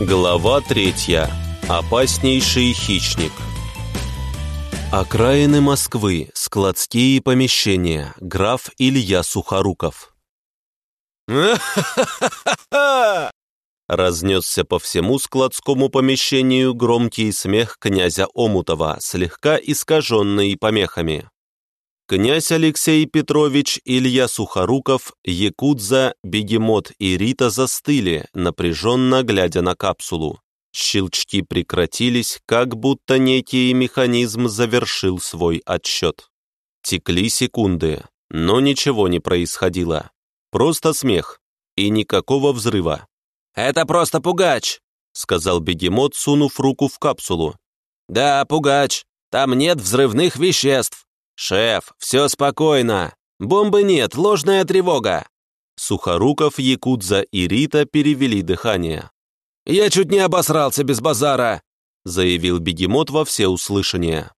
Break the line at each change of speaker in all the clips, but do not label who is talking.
Глава третья. Опаснейший хищник. Окраины Москвы, складские помещения, граф Илья Сухоруков. Разнесся по всему складскому помещению громкий смех князя Омутова, слегка искаженный помехами. Князь Алексей Петрович, Илья Сухоруков, Якудза, Бегемот и Рита застыли, напряженно глядя на капсулу. Щелчки прекратились, как будто некий механизм завершил свой отсчет. Текли секунды, но ничего не происходило. Просто смех и никакого взрыва.
«Это просто пугач», —
сказал бегемот, сунув руку в капсулу.
«Да, пугач. Там нет взрывных веществ». «Шеф, все спокойно. Бомбы нет, ложная тревога».
Сухоруков, Якудза и Рита перевели дыхание.
«Я чуть не обосрался без базара»,
заявил бегемот во всеуслышание.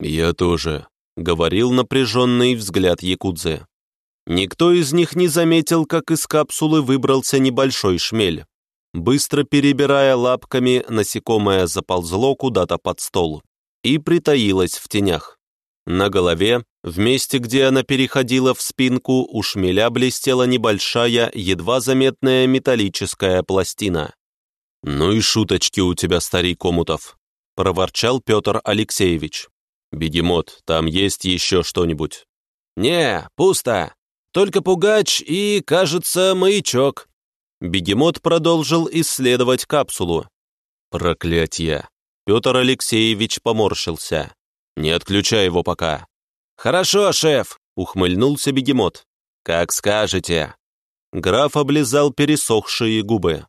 «Я тоже», — говорил напряженный взгляд Якудзы. Никто из них не заметил, как из капсулы выбрался небольшой шмель. Быстро перебирая лапками, насекомое заползло куда-то под стол и притаилось в тенях. На голове, в месте, где она переходила в спинку, у шмеля блестела небольшая, едва заметная металлическая пластина. «Ну и шуточки у тебя, старик Комутов», — проворчал Петр Алексеевич. «Бегемот, там есть еще что-нибудь?»
«Не, пусто. Только пугач и, кажется, маячок».
Бегемот продолжил исследовать капсулу. «Проклятье!» Петр Алексеевич поморщился. «Не отключай его пока».
«Хорошо, шеф», —
ухмыльнулся бегемот. «Как скажете». Граф облизал пересохшие губы.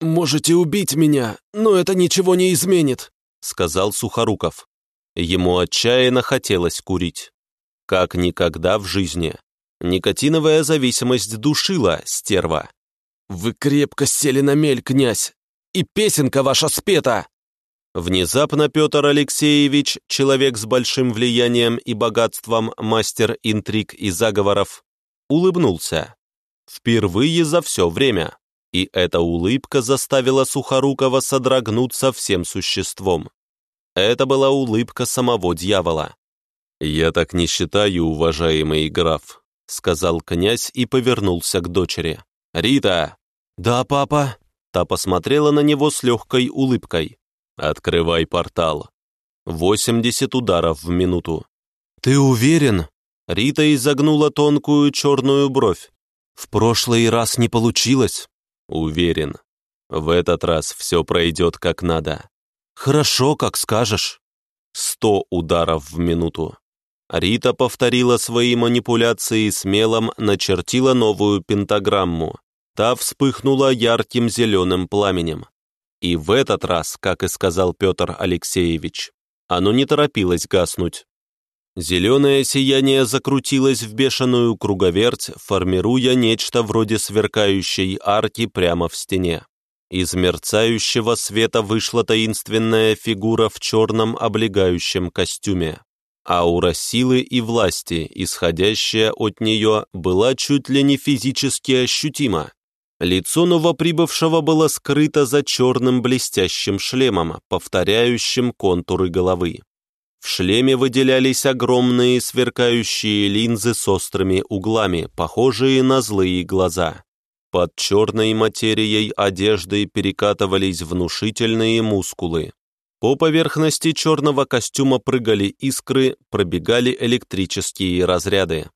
«Можете убить меня, но это ничего не изменит», —
сказал Сухоруков. Ему отчаянно хотелось курить. Как никогда в жизни. Никотиновая зависимость душила стерва.
«Вы крепко сели на мель, князь, и песенка ваша спета!»
Внезапно Петр Алексеевич, человек с большим влиянием и богатством, мастер интриг и заговоров, улыбнулся. Впервые за все время. И эта улыбка заставила Сухорукова содрогнуться всем существом. Это была улыбка самого дьявола. «Я так не считаю, уважаемый граф», — сказал князь и повернулся к дочери. «Рита!» «Да, папа?» Та посмотрела на него с легкой улыбкой. «Открывай портал. 80 ударов в минуту».
«Ты уверен?»
Рита изогнула тонкую черную бровь.
«В прошлый раз не получилось?»
«Уверен. В этот раз все пройдет как надо».
«Хорошо, как скажешь».
«Сто ударов в минуту». Рита повторила свои манипуляции с мелом, начертила новую пентаграмму. Та вспыхнула ярким зеленым пламенем. И в этот раз, как и сказал Петр Алексеевич, оно не торопилось гаснуть. Зеленое сияние закрутилось в бешеную круговерть, формируя нечто вроде сверкающей арки прямо в стене. Из мерцающего света вышла таинственная фигура в черном облегающем костюме. Аура силы и власти, исходящая от нее, была чуть ли не физически ощутима. Лицо новоприбывшего было скрыто за черным блестящим шлемом, повторяющим контуры головы. В шлеме выделялись огромные сверкающие линзы с острыми углами, похожие на злые глаза. Под черной материей одежды перекатывались внушительные мускулы. По поверхности черного костюма прыгали искры, пробегали электрические разряды.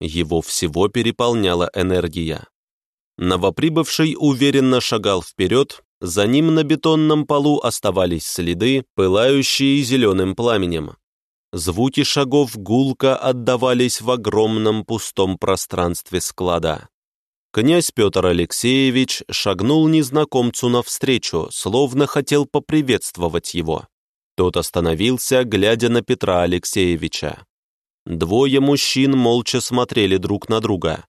Его всего переполняла энергия. Новоприбывший уверенно шагал вперед, за ним на бетонном полу оставались следы, пылающие зеленым пламенем. Звуки шагов гулко отдавались в огромном пустом пространстве склада. Князь Петр Алексеевич шагнул незнакомцу навстречу, словно хотел поприветствовать его. Тот остановился, глядя на Петра Алексеевича. Двое мужчин молча смотрели друг на друга.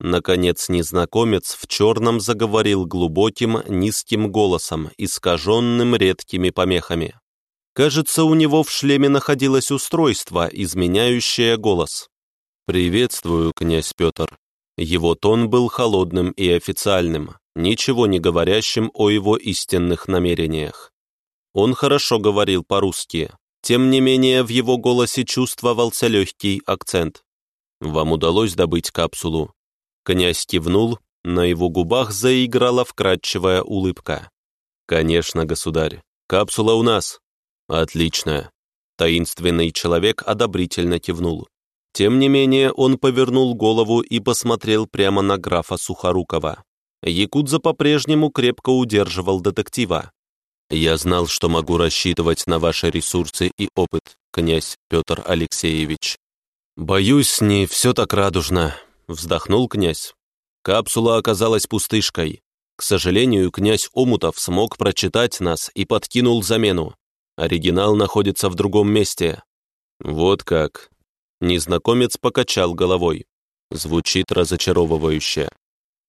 Наконец незнакомец в черном заговорил глубоким, низким голосом, искаженным редкими помехами. Кажется, у него в шлеме находилось устройство, изменяющее голос. «Приветствую, князь Петр». Его тон был холодным и официальным. ничего не говорящим о его истинных намерениях. Он хорошо говорил по-русски, тем не менее в его голосе чувствовался легкий акцент. «Вам удалось добыть капсулу?» Князь кивнул, на его губах заиграла вкрадчивая улыбка. «Конечно, государь. Капсула у нас». «Отлично». Таинственный человек одобрительно кивнул. Тем не менее, он повернул голову и посмотрел прямо на графа Сухорукова. Якудза по-прежнему крепко удерживал детектива. «Я знал, что могу рассчитывать на ваши ресурсы и опыт, князь Петр Алексеевич». «Боюсь, не все так радужно», — вздохнул князь. Капсула оказалась пустышкой. К сожалению, князь Омутов смог прочитать нас и подкинул замену. Оригинал находится в другом месте. Вот как. Незнакомец покачал головой. Звучит разочаровывающе.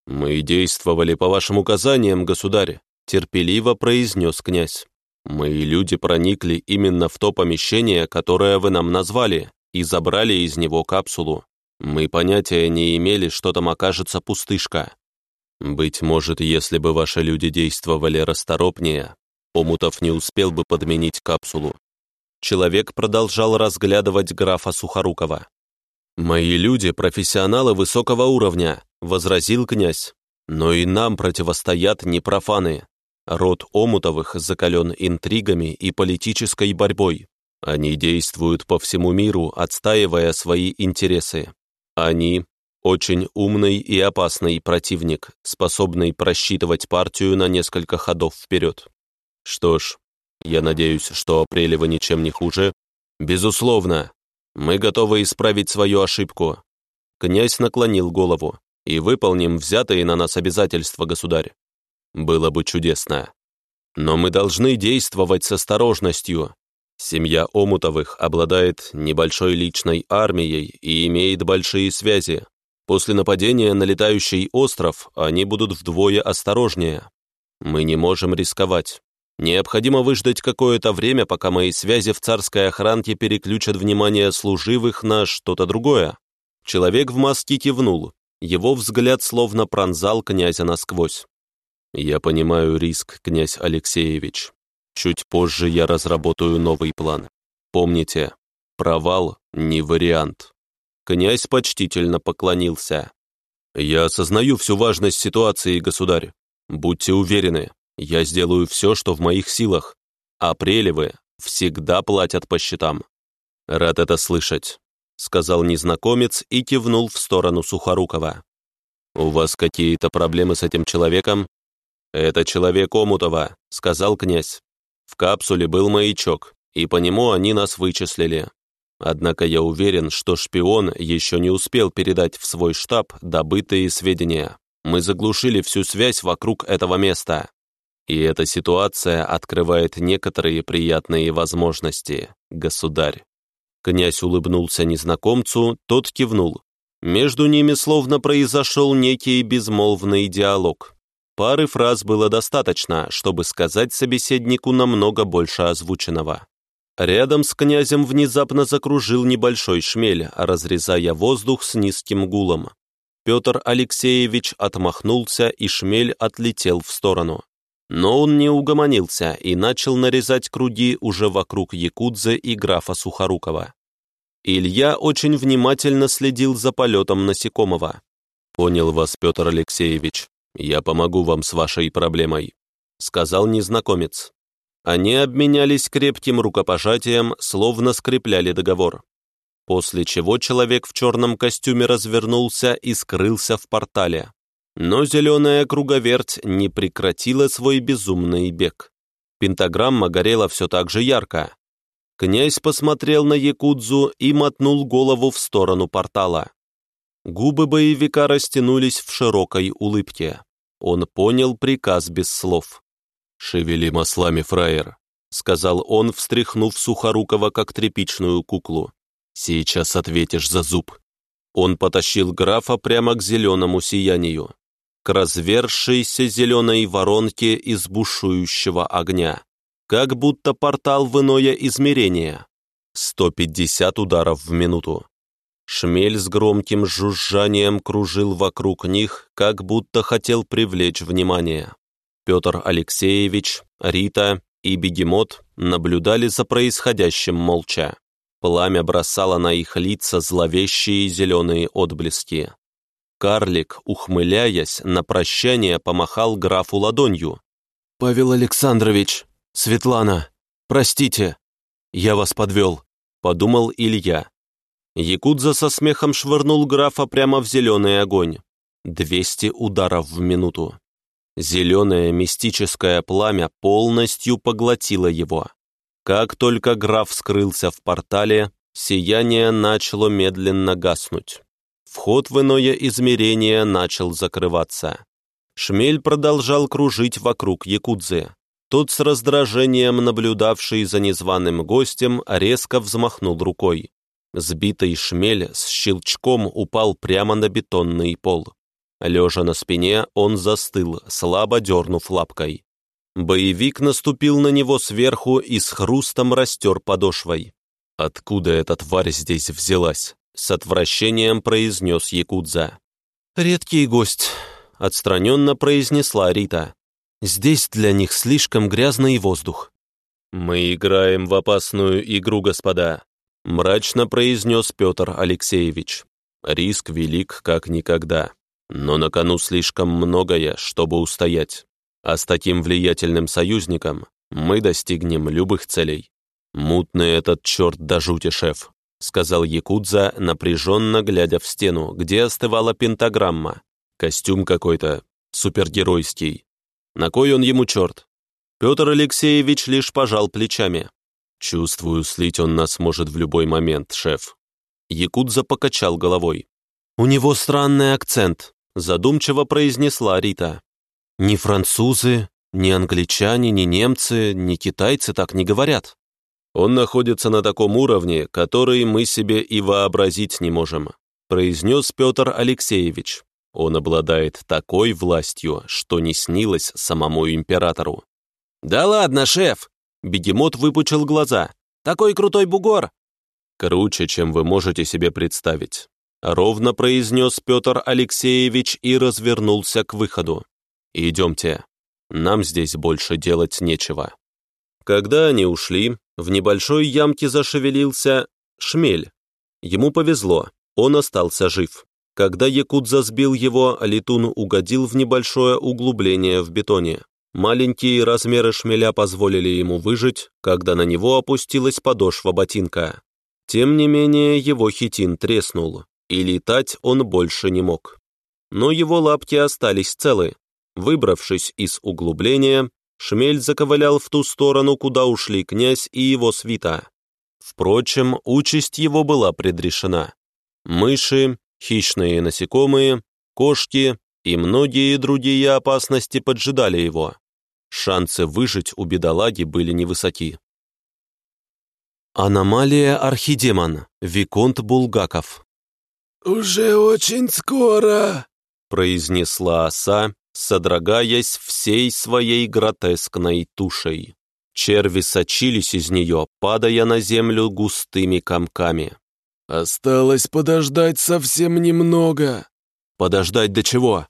«Мы действовали по вашим указаниям, государь», терпеливо произнес князь. «Мои люди проникли именно в то помещение, которое вы нам назвали, и забрали из него капсулу. Мы понятия не имели, что там окажется пустышка. Быть может, если бы ваши люди действовали расторопнее, Омутов не успел бы подменить капсулу. Человек продолжал разглядывать графа Сухорукова. «Мои люди — профессионалы высокого уровня», — возразил князь. «Но и нам противостоят не профаны. Род Омутовых закален интригами и политической борьбой. Они действуют по всему миру, отстаивая свои интересы. Они очень умный и опасный противник, способный просчитывать партию на несколько ходов вперед. Что ж, я надеюсь, что Апрелева ничем не хуже. Безусловно, мы готовы исправить свою ошибку. Князь наклонил голову. И выполним взятые на нас обязательства, государь. Было бы чудесно. Но мы должны действовать с осторожностью. Семья Омутовых обладает небольшой личной армией и имеет большие связи. После нападения на летающий остров они будут вдвое осторожнее. Мы не можем рисковать. Необходимо выждать какое-то время, пока мои связи в царской охранке переключат внимание служивых на что-то другое. Человек в маске кивнул. Его взгляд словно пронзал князя насквозь. «Я понимаю риск, князь Алексеевич. Чуть позже я разработаю новый план. Помните, провал не вариант. Князь почтительно поклонился. «Я осознаю всю важность ситуации, государь. Будьте уверены, я сделаю все, что в моих силах. Апрелевы всегда платят по счетам». «Рад это слышать», — сказал незнакомец и кивнул в сторону Сухорукова. «У вас какие-то проблемы с этим человеком?» «Это человек Омутова», — сказал князь. «В капсуле был маячок, и по нему они нас вычислили. Однако я уверен, что шпион еще не успел передать в свой штаб добытые сведения. Мы заглушили всю связь вокруг этого места. И эта ситуация открывает некоторые приятные возможности, государь. Князь улыбнулся незнакомцу, тот кивнул. Между ними словно произошел некий безмолвный диалог. Пары фраз было достаточно, чтобы сказать собеседнику намного больше озвученного. Рядом с князем внезапно закружил небольшой шмель, разрезая воздух с низким гулом. Петр Алексеевич отмахнулся, и шмель отлетел в сторону. Но он не угомонился и начал нарезать круги уже вокруг Якудзы и графа Сухорукова. Илья очень внимательно следил за полетом насекомого. «Понял вас, Петр Алексеевич. Я помогу вам с вашей проблемой», — сказал незнакомец. Они обменялись крепким рукопожатием, словно скрепляли договор. После чего человек в черном костюме развернулся и скрылся в портале. Но зеленая круговерть не прекратила свой безумный бег. Пентаграмма горела все так же ярко. Князь посмотрел на Якудзу и мотнул голову в сторону портала. Губы боевика растянулись в широкой улыбке. Он понял приказ без слов. «Шевели маслами, фраер», — сказал он, встряхнув Сухорукова как тряпичную куклу. «Сейчас ответишь за зуб». Он потащил графа прямо к зеленому сиянию, к развершейся зеленой воронке из бушующего огня, как будто портал в иное измерение. 150 ударов в минуту. Шмель с громким жужжанием кружил вокруг них, как будто хотел привлечь внимание. Петр Алексеевич, Рита и бегемот наблюдали за происходящим молча. Пламя бросало на их лица зловещие зеленые отблески. Карлик, ухмыляясь, на прощание помахал графу ладонью. «Павел Александрович, Светлана, простите, я вас подвел», — подумал Илья. Якудза со смехом швырнул графа прямо в зеленый огонь. Двести ударов в минуту. Зеленое мистическое пламя полностью поглотило его. Как только граф скрылся в портале, сияние начало медленно гаснуть. Вход в иное измерение начал закрываться. Шмель продолжал кружить вокруг Якудзы. Тот с раздражением, наблюдавший за незваным гостем, резко взмахнул рукой. Сбитый шмель с щелчком упал прямо на бетонный пол. Лежа на спине, он застыл, слабо дернув лапкой. Боевик наступил на него сверху и с хрустом растер подошвой. «Откуда эта тварь здесь взялась?» — с отвращением произнес Якудза. «Редкий гость», — отстраненно произнесла Рита. «Здесь для них слишком грязный воздух». «Мы играем в опасную игру, господа», — мрачно произнес Петр Алексеевич. «Риск велик, как никогда, но на кону слишком многое, чтобы устоять а с таким влиятельным союзником мы достигнем любых целей. Мутный этот черт до жути, шеф», — сказал Якудза, напряженно глядя в стену, где остывала пентаграмма. Костюм какой-то супергеройский. На кой он ему черт? Петр Алексеевич лишь пожал плечами. «Чувствую, слить он нас может в любой момент, шеф». Якудза покачал головой. «У него странный акцент», — задумчиво произнесла Рита. Ни французы, ни англичане, ни немцы, ни китайцы так не говорят. Он находится на таком уровне, который мы себе и вообразить не можем, произнес Петр Алексеевич. Он обладает такой властью, что не снилось самому императору. «Да ладно, шеф!» Бегемот выпучил глаза. «Такой крутой бугор!» «Круче, чем вы можете себе представить», ровно произнес Петр Алексеевич и развернулся к выходу. «Идемте, нам здесь больше делать нечего». Когда они ушли, в небольшой ямке зашевелился шмель. Ему повезло, он остался жив. Когда Якудза сбил его, летун угодил в небольшое углубление в бетоне. Маленькие размеры шмеля позволили ему выжить, когда на него опустилась подошва ботинка. Тем не менее, его хитин треснул, и летать он больше не мог. Но его лапки остались целы, Выбравшись из углубления, Шмель заковылял в ту сторону, куда ушли князь и его свита. Впрочем, участь его была предрешена. Мыши, хищные насекомые, кошки и многие другие опасности поджидали его. Шансы выжить у бедолаги были невысоки. Аномалия Архидемон, Виконт Булгаков.
«Уже очень скоро», —
произнесла оса, содрогаясь всей своей гротескной тушей. Черви сочились из нее, падая на землю густыми комками.
«Осталось подождать совсем немного».
«Подождать до чего?»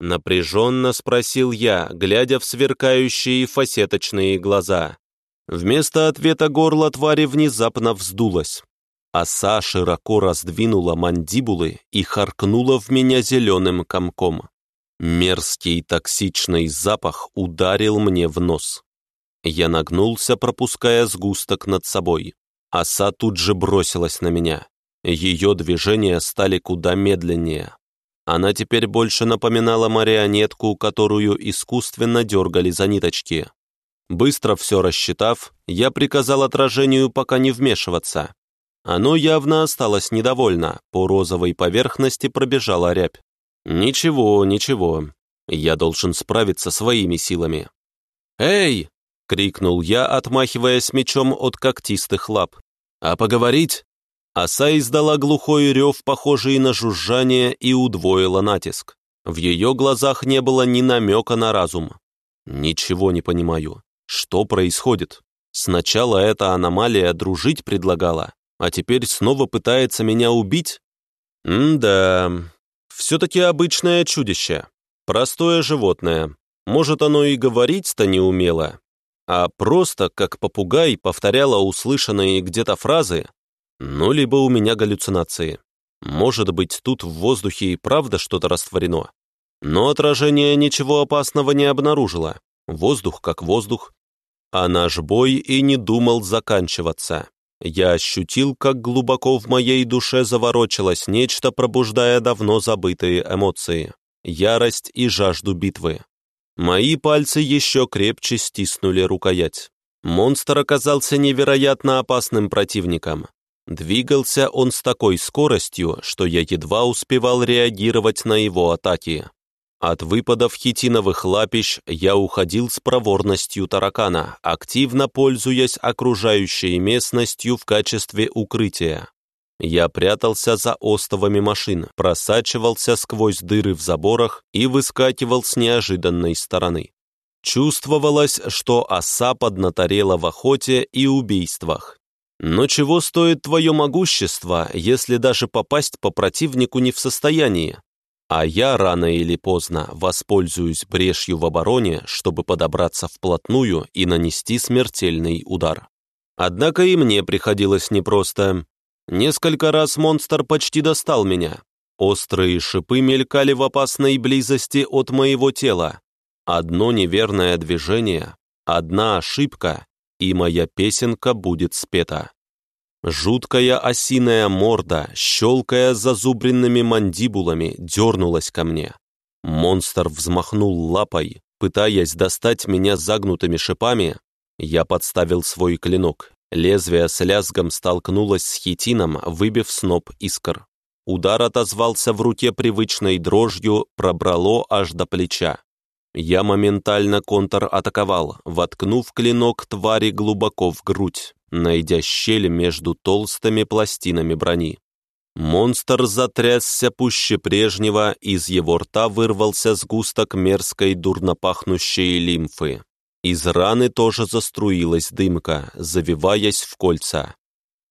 Напряженно спросил я, глядя в сверкающие фасеточные глаза. Вместо ответа горло твари внезапно вздулось. Оса широко раздвинула мандибулы и харкнула в меня зеленым комком. Мерзкий токсичный запах ударил мне в нос. Я нагнулся, пропуская сгусток над собой. Оса тут же бросилась на меня. Ее движения стали куда медленнее. Она теперь больше напоминала марионетку, которую искусственно дергали за ниточки. Быстро все рассчитав, я приказал отражению пока не вмешиваться. Оно явно осталось недовольно, по розовой поверхности пробежала рябь. «Ничего, ничего. Я должен справиться своими силами». «Эй!» — крикнул я, отмахиваясь мечом от когтистых лап. «А поговорить?» Оса издала глухой рев, похожий на жужжание, и удвоила натиск. В ее глазах не было ни намека на разум. «Ничего не понимаю. Что происходит? Сначала эта аномалия дружить предлагала, а теперь снова пытается меня убить? М-да, все-таки обычное чудище. Простое животное. Может, оно и говорить-то не умело, а просто, как попугай, повторяло услышанные где-то фразы, ну, либо у меня галлюцинации. Может быть, тут в воздухе и правда что-то растворено. Но отражение ничего опасного не обнаружило. Воздух как воздух. А наш бой и не думал заканчиваться. Я ощутил, как глубоко в моей душе заворочилось нечто, пробуждая давно забытые эмоции. Ярость и жажду битвы. Мои пальцы еще крепче стиснули рукоять. Монстр оказался невероятно опасным противником. Двигался он с такой скоростью, что я едва успевал реагировать на его атаки. От выпадов хитиновых лапищ я уходил с проворностью таракана, активно пользуясь окружающей местностью в качестве укрытия. Я прятался за остовами машин, просачивался сквозь дыры в заборах и выскакивал с неожиданной стороны. Чувствовалось, что оса поднаторела в охоте и убийствах. Но чего стоит твое могущество, если даже попасть по противнику не в состоянии? а я рано или поздно воспользуюсь брешью в обороне, чтобы подобраться вплотную и нанести смертельный удар. Однако и мне приходилось непросто. Несколько раз монстр почти достал меня. Острые шипы мелькали в опасной близости от моего тела. Одно неверное движение, одна ошибка, и моя песенка будет спета. Жуткая осиная морда, щелкая зазубренными мандибулами, дернулась ко мне. Монстр взмахнул лапой, пытаясь достать меня загнутыми шипами. Я подставил свой клинок. Лезвие с лязгом столкнулось с хитином, выбив сноп искр. Удар отозвался в руке привычной дрожью, пробрало аж до плеча. Я моментально контр-атаковал, воткнув клинок твари глубоко в грудь найдя щель между толстыми пластинами брони. Монстр затрясся пуще прежнего, из его рта вырвался сгусток мерзкой дурнопахнущей лимфы. Из раны тоже заструилась дымка, завиваясь в кольца.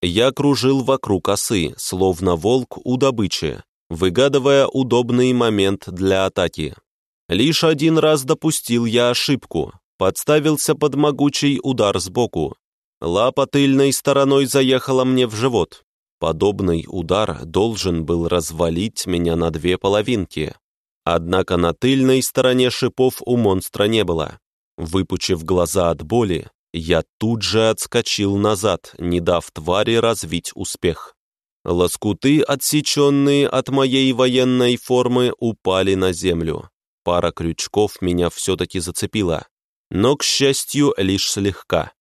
Я кружил вокруг осы, словно волк у добычи, выгадывая удобный момент для атаки. Лишь один раз допустил я ошибку, подставился под могучий удар сбоку, Лапа тыльной стороной заехала мне в живот. Подобный удар должен был развалить меня на две половинки. Однако на тыльной стороне шипов у монстра не было. Выпучив глаза от боли, я тут же отскочил назад, не дав твари развить успех. Лоскуты, отсеченные от моей военной формы, упали на землю. Пара крючков меня все-таки зацепила, но, к счастью, лишь слегка.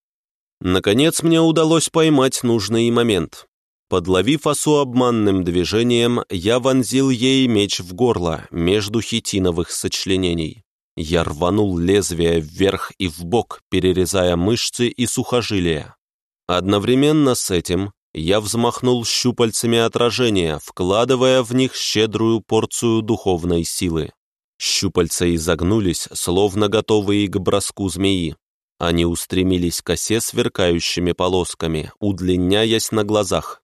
Наконец мне удалось поймать нужный момент. Подловив осу обманным движением, я вонзил ей меч в горло между хитиновых сочленений. Я рванул лезвие вверх и вбок, перерезая мышцы и сухожилия. Одновременно с этим я взмахнул щупальцами отражения, вкладывая в них щедрую порцию духовной силы. Щупальца изогнулись, словно готовые к броску змеи. Они устремились к осе сверкающими полосками, удлиняясь на глазах.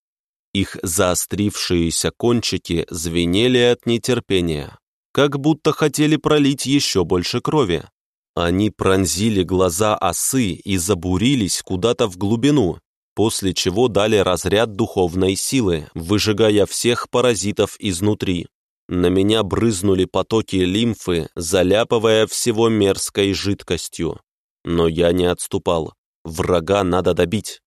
Их заострившиеся кончики звенели от нетерпения, как будто хотели пролить еще больше крови. Они пронзили глаза осы и забурились куда-то в глубину, после чего дали разряд духовной силы, выжигая всех паразитов изнутри. На меня брызнули потоки лимфы, заляпывая всего мерзкой жидкостью. Но я не отступал. Врага надо добить.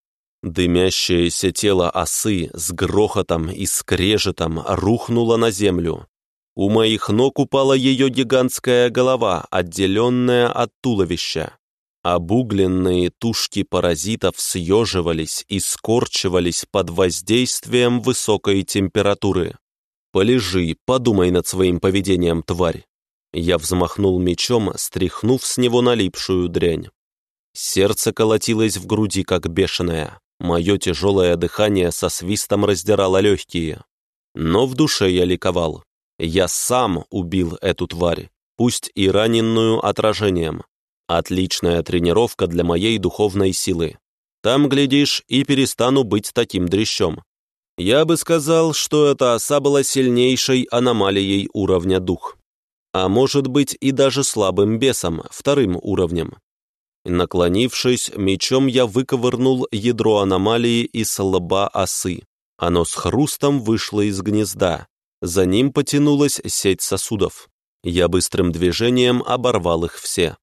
Дымящееся тело осы с грохотом и скрежетом рухнуло на землю. У моих ног упала ее гигантская голова, отделенная от туловища. Обугленные тушки паразитов съеживались и скорчивались под воздействием высокой температуры. «Полежи, подумай над своим поведением, тварь. Я взмахнул мечом, стряхнув с него налипшую дрянь. Сердце колотилось в груди, как бешеное. Мое тяжелое дыхание со свистом раздирало легкие. Но в душе я ликовал. Я сам убил эту тварь, пусть и раненную отражением. Отличная тренировка для моей духовной силы. Там, глядишь, и перестану быть таким дрящом. Я бы сказал, что эта оса была сильнейшей аномалией уровня дух. А может быть и даже слабым бесом, вторым уровнем. Наклонившись, мечом я выковырнул ядро аномалии из лба осы. Оно с хрустом вышло из гнезда. За ним потянулась сеть сосудов. Я быстрым движением оборвал их все.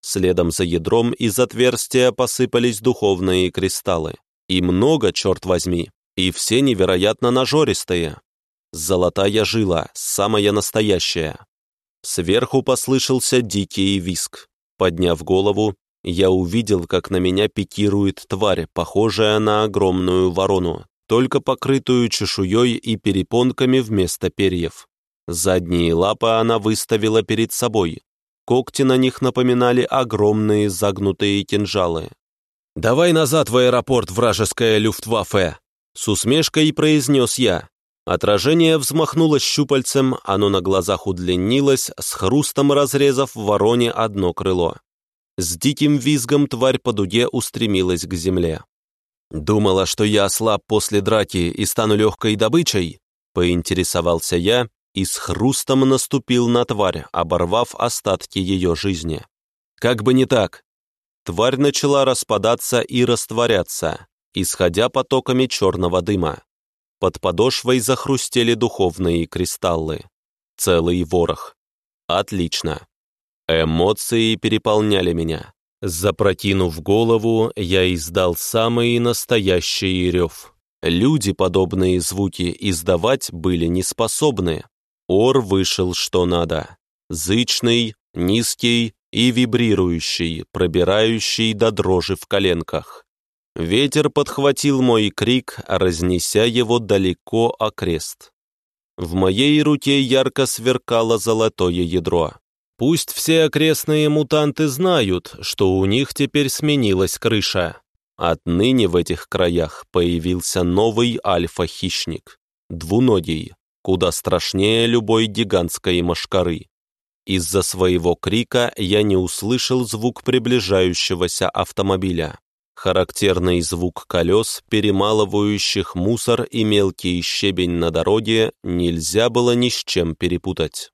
Следом за ядром из отверстия посыпались духовные кристаллы. И много, черт возьми, и все невероятно нажористые. Золотая жила, самая настоящая. Сверху послышался дикий виск. Подняв голову, я увидел, как на меня пикирует тварь, похожая на огромную ворону, только покрытую чешуей и перепонками вместо перьев. Задние лапы она выставила перед собой. Когти на них напоминали огромные загнутые кинжалы. «Давай назад в аэропорт, вражеская люфтваффе!» С усмешкой произнес я. Отражение взмахнуло щупальцем, оно на глазах удлинилось, с хрустом разрезав вороне одно крыло. С диким визгом тварь по дуге устремилась к земле. «Думала, что я ослаб после драки и стану легкой добычей?» Поинтересовался я и с хрустом наступил на тварь, оборвав остатки ее жизни. Как бы не так. Тварь начала распадаться и растворяться, исходя потоками черного дыма. Под подошвой захрустели духовные кристаллы. Целый ворох. Отлично. Эмоции переполняли меня. Запрокинув голову, я издал самый настоящий рев. Люди подобные звуки издавать были не способны. Ор вышел что надо. Зычный, низкий и вибрирующий, пробирающий до дрожи в коленках. Ветер подхватил мой крик, разнеся его далеко окрест. В моей руке ярко сверкало золотое ядро. Пусть все окрестные мутанты знают, что у них теперь сменилась крыша. Отныне в этих краях появился новый альфа-хищник. Двуногий, куда страшнее любой гигантской мошкары. Из-за своего крика я не услышал звук приближающегося автомобиля. Характерный звук колес, перемалывающих мусор и мелкий щебень на дороге, нельзя было ни с чем перепутать.